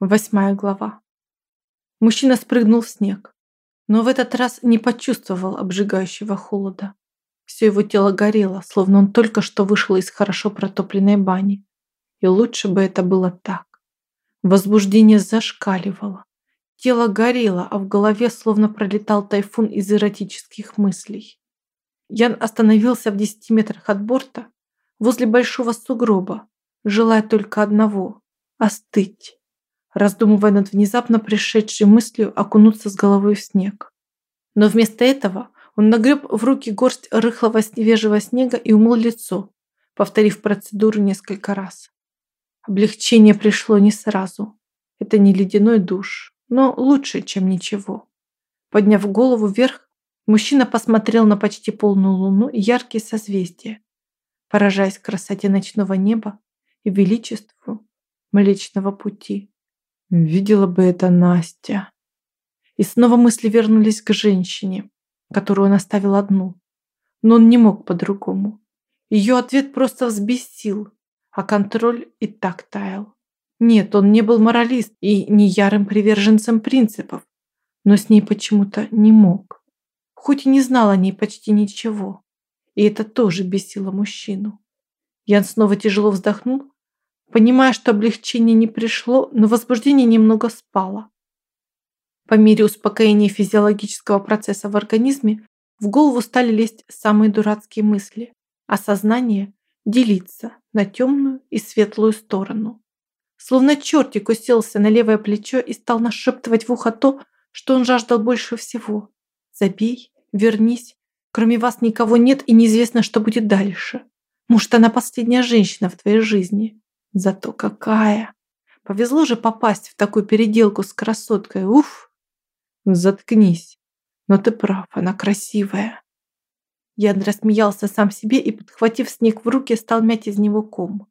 Восьмая глава. Мужчина спрыгнул в снег, но в этот раз не почувствовал обжигающего холода. Все его тело горело, словно он только что вышел из хорошо протопленной бани. И лучше бы это было так. Возбуждение зашкаливало. Тело горело, а в голове словно пролетал тайфун из эротических мыслей. Ян остановился в десяти метрах от борта, возле большого сугроба, желая только одного – остыть раздумывая над внезапно пришедшей мыслью окунуться с головой в снег. Но вместо этого он нагреб в руки горсть рыхлого свежего снега и умыл лицо, повторив процедуру несколько раз. Облегчение пришло не сразу. Это не ледяной душ, но лучше, чем ничего. Подняв голову вверх, мужчина посмотрел на почти полную луну и яркие созвездия, поражаясь красоте ночного неба и величеству Млечного Пути. Видела бы это Настя. И снова мысли вернулись к женщине, которую он оставил одну. Но он не мог по-другому. Ее ответ просто взбесил, а контроль и так таял. Нет, он не был моралист и не ярым приверженцем принципов, но с ней почему-то не мог. Хоть и не знал о ней почти ничего. И это тоже бесило мужчину. Ян снова тяжело вздохнул понимая, что облегчение не пришло, но возбуждение немного спало. По мере успокоения физиологического процесса в организме в голову стали лезть самые дурацкие мысли, а сознание делиться на темную и светлую сторону. Словно чертик уселся на левое плечо и стал нашептывать в ухо то, что он жаждал больше всего. «Забей, вернись, кроме вас никого нет и неизвестно, что будет дальше. Может, она последняя женщина в твоей жизни. Зато какая! Повезло же попасть в такую переделку с красоткой. Уф! Заткнись. Но ты прав, она красивая. Ян рассмеялся сам себе и, подхватив снег в руки, стал мять из него ком.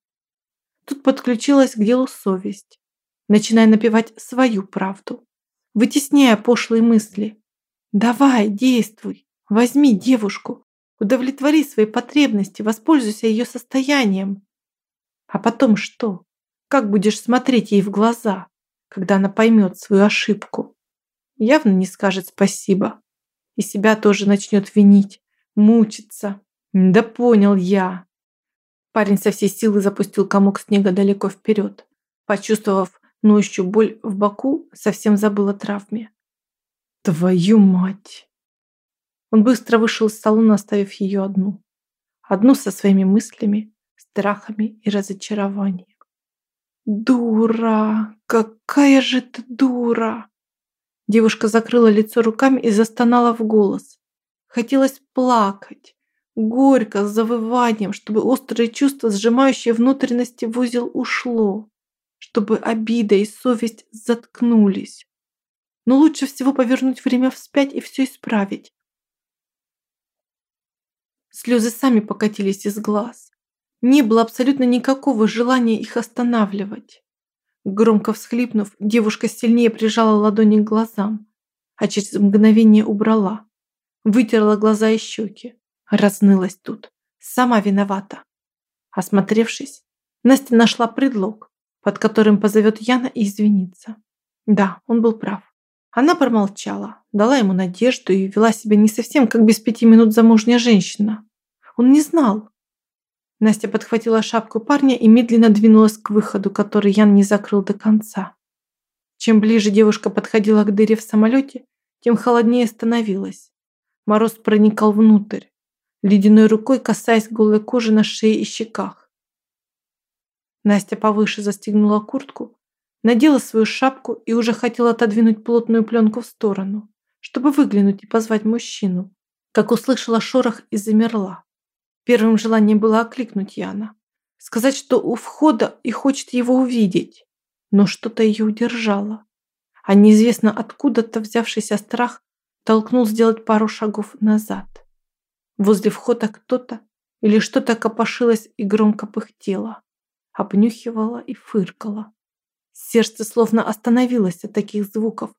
Тут подключилась к делу совесть, начиная напевать свою правду, вытесняя пошлые мысли. «Давай, действуй, возьми девушку, удовлетвори свои потребности, воспользуйся ее состоянием. А потом что? Как будешь смотреть ей в глаза, когда она поймет свою ошибку? Явно не скажет спасибо. И себя тоже начнет винить, мучиться. Да понял я. Парень со всей силы запустил комок снега далеко вперед. Почувствовав ноющую боль в боку, совсем забыл о травме. Твою мать! Он быстро вышел из салона, оставив ее одну. Одну со своими мыслями, страхами и разочарованием. «Дура! Какая же ты дура!» Девушка закрыла лицо руками и застонала в голос. Хотелось плакать, горько, с завыванием, чтобы острые чувства, сжимающие внутренности в узел, ушло, чтобы обида и совесть заткнулись. Но лучше всего повернуть время вспять и все исправить. Слезы сами покатились из глаз. Не было абсолютно никакого желания их останавливать. Громко всхлипнув, девушка сильнее прижала ладони к глазам, а через мгновение убрала. Вытерла глаза и щеки. Разнылась тут. Сама виновата. Осмотревшись, Настя нашла предлог, под которым позовет Яна и извиниться. Да, он был прав. Она промолчала, дала ему надежду и вела себя не совсем как без пяти минут замужняя женщина. Он не знал, Настя подхватила шапку парня и медленно двинулась к выходу, который Ян не закрыл до конца. Чем ближе девушка подходила к дыре в самолете, тем холоднее становилась. Мороз проникал внутрь, ледяной рукой касаясь голой кожи на шее и щеках. Настя повыше застегнула куртку, надела свою шапку и уже хотела отодвинуть плотную пленку в сторону, чтобы выглянуть и позвать мужчину, как услышала шорох и замерла. Первым желанием было окликнуть Яна. Сказать, что у входа и хочет его увидеть. Но что-то ее удержало. А неизвестно откуда-то взявшийся страх толкнул сделать пару шагов назад. Возле входа кто-то или что-то копошилось и громко пыхтело, обнюхивало и фыркало. Сердце словно остановилось от таких звуков,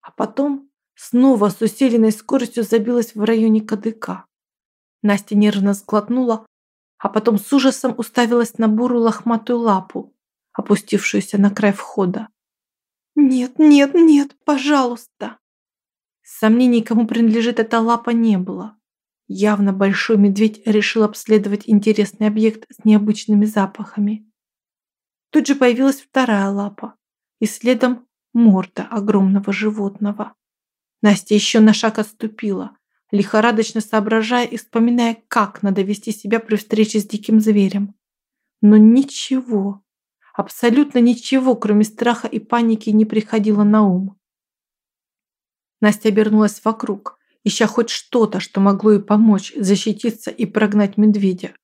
а потом снова с усиленной скоростью забилось в районе кадыка. Настя нервно сглотнула, а потом с ужасом уставилась на бурую лохматую лапу, опустившуюся на край входа. «Нет, нет, нет, пожалуйста!» Сомнений, кому принадлежит эта лапа, не было. Явно большой медведь решил обследовать интересный объект с необычными запахами. Тут же появилась вторая лапа, и следом морда огромного животного. Настя еще на шаг отступила, лихорадочно соображая и вспоминая, как надо вести себя при встрече с диким зверем. Но ничего, абсолютно ничего, кроме страха и паники, не приходило на ум. Настя обернулась вокруг, ища хоть что-то, что могло ей помочь защититься и прогнать медведя.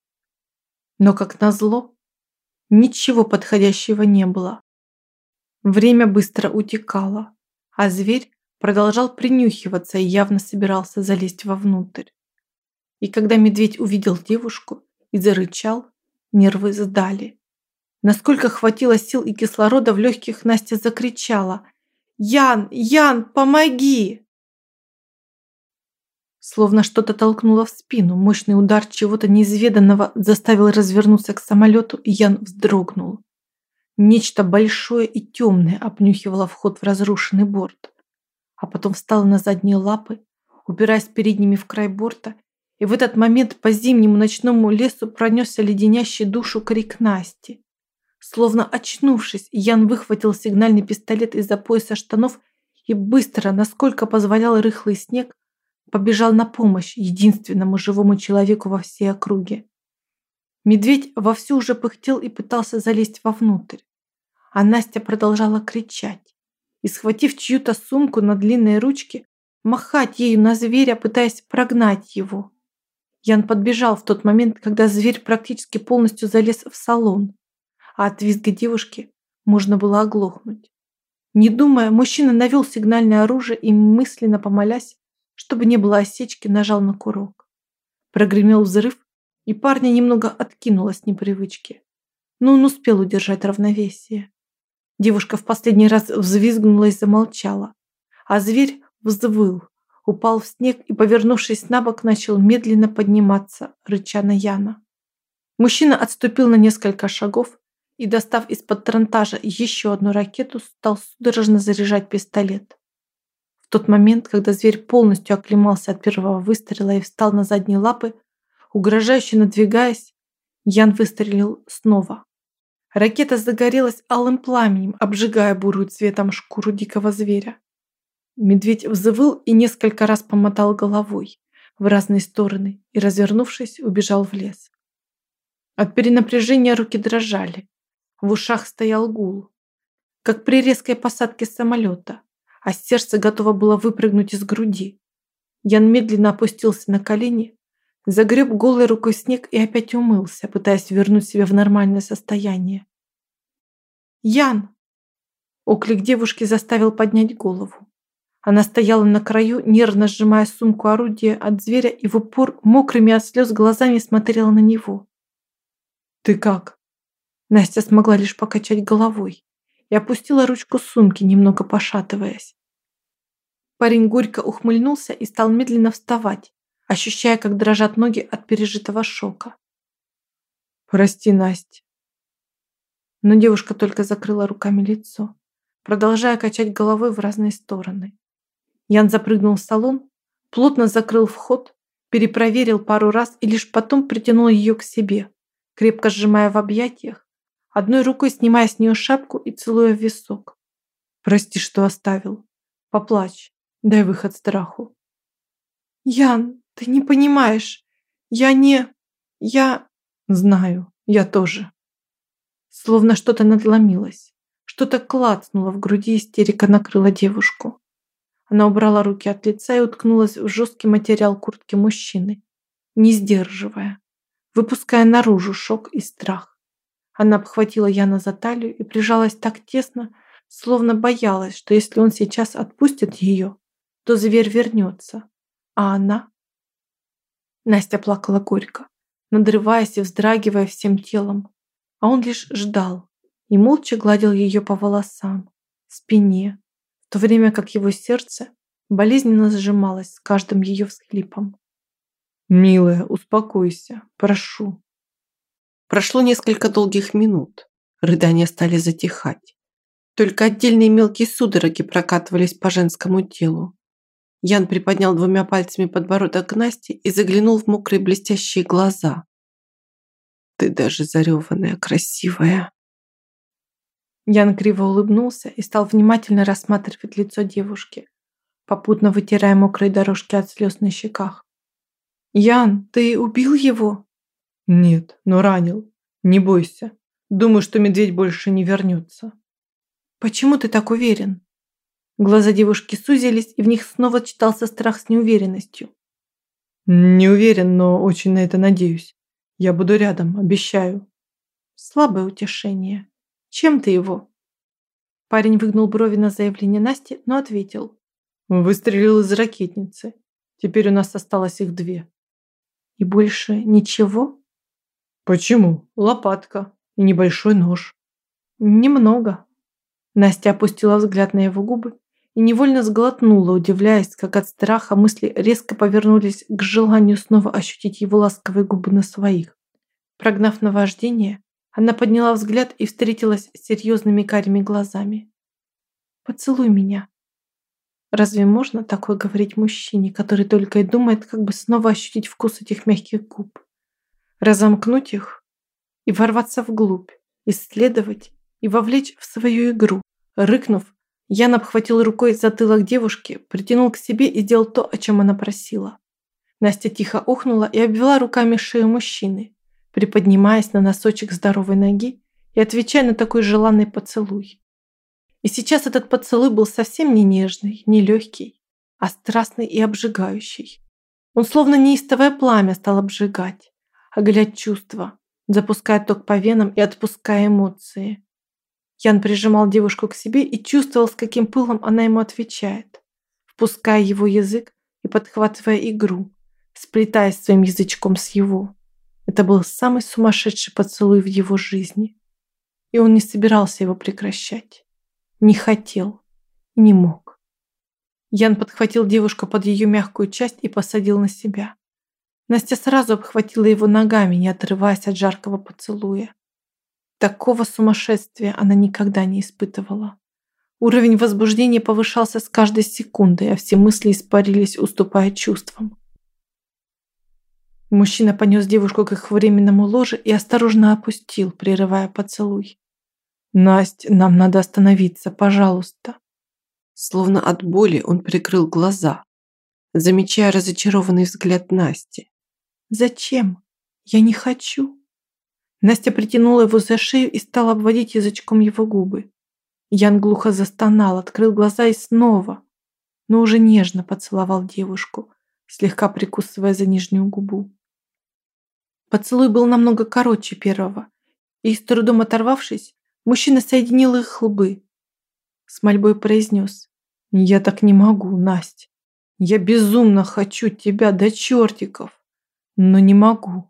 Но, как назло, ничего подходящего не было. Время быстро утекало, а зверь продолжал принюхиваться и явно собирался залезть вовнутрь. И когда медведь увидел девушку и зарычал, нервы сдали. Насколько хватило сил и кислорода в легких, Настя закричала «Ян! Ян, помоги!» Словно что-то толкнуло в спину, мощный удар чего-то неизведанного заставил развернуться к самолету, и Ян вздрогнул. Нечто большое и темное обнюхивало вход в разрушенный борт а потом встала на задние лапы, упираясь передними в край борта, и в этот момент по зимнему ночному лесу пронесся леденящий душу крик Насти. Словно очнувшись, Ян выхватил сигнальный пистолет из-за пояса штанов и быстро, насколько позволял рыхлый снег, побежал на помощь единственному живому человеку во всей округе. Медведь вовсю уже пыхтел и пытался залезть вовнутрь, а Настя продолжала кричать и, схватив чью-то сумку на длинной ручке, махать ею на зверя, пытаясь прогнать его. Ян подбежал в тот момент, когда зверь практически полностью залез в салон, а от визга девушки можно было оглохнуть. Не думая, мужчина навел сигнальное оружие и, мысленно помолясь, чтобы не было осечки, нажал на курок. Прогремел взрыв, и парня немного откинуло с непривычки, но он успел удержать равновесие. Девушка в последний раз взвизгнула и замолчала, а зверь взвыл, упал в снег и, повернувшись на бок, начал медленно подниматься, рыча на Яна. Мужчина отступил на несколько шагов и, достав из-под трантажа еще одну ракету, стал судорожно заряжать пистолет. В тот момент, когда зверь полностью оклемался от первого выстрела и встал на задние лапы, угрожающе надвигаясь, Ян выстрелил снова. Ракета загорелась алым пламенем, обжигая бурую цветом шкуру дикого зверя. Медведь взвыл и несколько раз помотал головой в разные стороны и, развернувшись, убежал в лес. От перенапряжения руки дрожали, в ушах стоял гул, как при резкой посадке самолета, а сердце готово было выпрыгнуть из груди. Ян медленно опустился на колени, Загреб голой рукой снег и опять умылся, пытаясь вернуть себя в нормальное состояние. «Ян!» Оклик девушки заставил поднять голову. Она стояла на краю, нервно сжимая сумку орудия от зверя и в упор мокрыми от слез глазами смотрела на него. «Ты как?» Настя смогла лишь покачать головой и опустила ручку сумки, немного пошатываясь. Парень горько ухмыльнулся и стал медленно вставать, ощущая, как дрожат ноги от пережитого шока. «Прости, Настя». Но девушка только закрыла руками лицо, продолжая качать головой в разные стороны. Ян запрыгнул в салон, плотно закрыл вход, перепроверил пару раз и лишь потом притянул ее к себе, крепко сжимая в объятиях, одной рукой снимая с нее шапку и целуя в висок. «Прости, что оставил. Поплачь, дай выход страху». «Ян, ты не понимаешь. Я не... Я... Знаю, я тоже. Словно что-то надломилось. Что-то клацнуло в груди, истерика накрыла девушку. Она убрала руки от лица и уткнулась в жесткий материал куртки мужчины, не сдерживая, выпуская наружу шок и страх. Она обхватила Яна за талию и прижалась так тесно, словно боялась, что если он сейчас отпустит ее, то зверь вернется, а она Настя плакала горько, надрываясь и вздрагивая всем телом. А он лишь ждал и молча гладил ее по волосам, спине, в то время как его сердце болезненно сжималось с каждым ее всхлипом. «Милая, успокойся, прошу». Прошло несколько долгих минут. Рыдания стали затихать. Только отдельные мелкие судороги прокатывались по женскому телу. Ян приподнял двумя пальцами подбородок Насти и заглянул в мокрые блестящие глаза. «Ты даже зареванная, красивая!» Ян криво улыбнулся и стал внимательно рассматривать лицо девушки, попутно вытирая мокрые дорожки от слез на щеках. «Ян, ты убил его?» «Нет, но ранил. Не бойся. Думаю, что медведь больше не вернется». «Почему ты так уверен?» Глаза девушки сузились, и в них снова читался страх с неуверенностью. «Не уверен, но очень на это надеюсь. Я буду рядом, обещаю». Слабое утешение. Чем ты его? Парень выгнул брови на заявление Насти, но ответил. Выстрелил из ракетницы. Теперь у нас осталось их две. И больше ничего? Почему? Лопатка и небольшой нож. Немного. Настя опустила взгляд на его губы и невольно сглотнула, удивляясь, как от страха мысли резко повернулись к желанию снова ощутить его ласковые губы на своих. Прогнав наваждение, она подняла взгляд и встретилась с серьезными карими глазами. «Поцелуй меня». Разве можно такое говорить мужчине, который только и думает, как бы снова ощутить вкус этих мягких губ? Разомкнуть их и ворваться вглубь, исследовать и вовлечь в свою игру. Рыкнув, Ян обхватил рукой затылок девушки, притянул к себе и сделал то, о чем она просила. Настя тихо охнула и обвела руками шею мужчины, приподнимаясь на носочек здоровой ноги и отвечая на такой желанный поцелуй. И сейчас этот поцелуй был совсем не нежный, не легкий, а страстный и обжигающий. Он словно неистовое пламя стал обжигать, оголять чувства, запуская ток по венам и отпуская эмоции. Ян прижимал девушку к себе и чувствовал, с каким пылом она ему отвечает, впуская его язык и подхватывая игру, сплетаясь своим язычком с его. Это был самый сумасшедший поцелуй в его жизни. И он не собирался его прекращать. Не хотел. Не мог. Ян подхватил девушку под ее мягкую часть и посадил на себя. Настя сразу обхватила его ногами, не отрываясь от жаркого поцелуя. Такого сумасшествия она никогда не испытывала. Уровень возбуждения повышался с каждой секундой, а все мысли испарились, уступая чувствам. Мужчина понес девушку к их временному ложе и осторожно опустил, прерывая поцелуй. «Насть, нам надо остановиться, пожалуйста». Словно от боли он прикрыл глаза, замечая разочарованный взгляд Насти. «Зачем? Я не хочу». Настя притянула его за шею и стала обводить язычком его губы. Ян глухо застонал, открыл глаза и снова, но уже нежно поцеловал девушку, слегка прикусывая за нижнюю губу. Поцелуй был намного короче первого, и, с трудом оторвавшись, мужчина соединил их лбы. С мольбой произнес. «Я так не могу, Настя. Я безумно хочу тебя до чертиков, но не могу».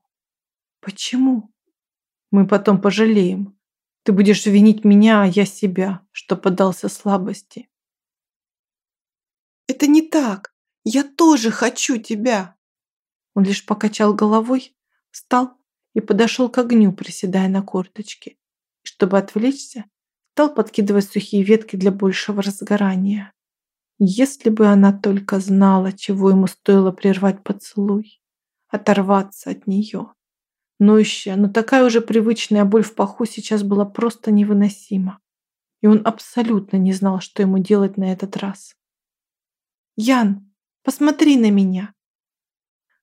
«Почему?» «Мы потом пожалеем. Ты будешь винить меня, а я себя, что поддался слабости». «Это не так. Я тоже хочу тебя». Он лишь покачал головой, Встал и подошел к огню, приседая на корточки. И чтобы отвлечься, стал подкидывать сухие ветки для большего разгорания. Если бы она только знала, чего ему стоило прервать поцелуй, оторваться от нее. Ноющая, но такая уже привычная боль в паху сейчас была просто невыносима. И он абсолютно не знал, что ему делать на этот раз. «Ян, посмотри на меня!»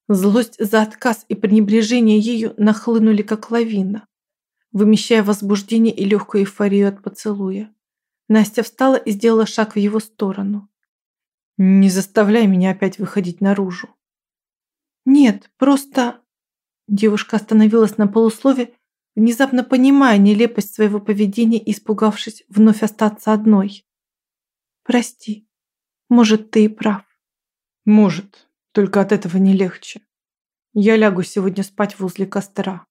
Злость за отказ и пренебрежение ею нахлынули как лавина, вымещая возбуждение и легкую эйфорию от поцелуя. Настя встала и сделала шаг в его сторону. «Не заставляй меня опять выходить наружу». «Нет, просто...» Девушка остановилась на полуслове, внезапно понимая нелепость своего поведения и испугавшись вновь остаться одной. «Прости, может, ты и прав». «Может, только от этого не легче. Я лягу сегодня спать возле костра.